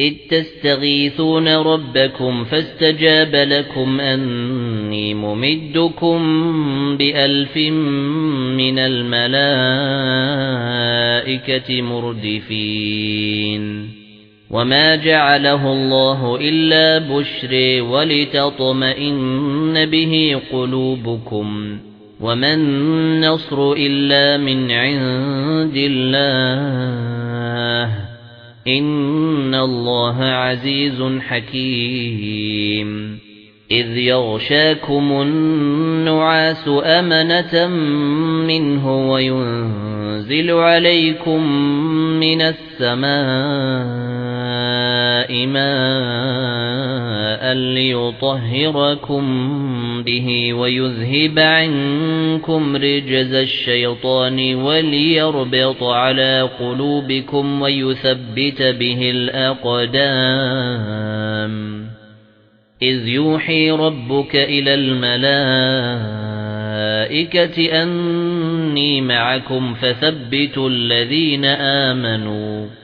إذ تستغيثون ربكم فاستجاب لكم أني ممدكم بألف من الملائكة مردفين وما جعله الله إلا بشر ولتطمئن به قلوبكم وما النصر إلا من عند الله إن الله عزيز حكيم إذ يغشاكم النعاس أمنة منه وينزل عليكم من السماء ماء ليطهركم به ويذهب عنكم رجز الشيطان وليربط على قلوبكم ويثبت به الأقدام. إذ يوحي ربك إلى الملائكة أني معكم فثبتوا الذين آمنوا.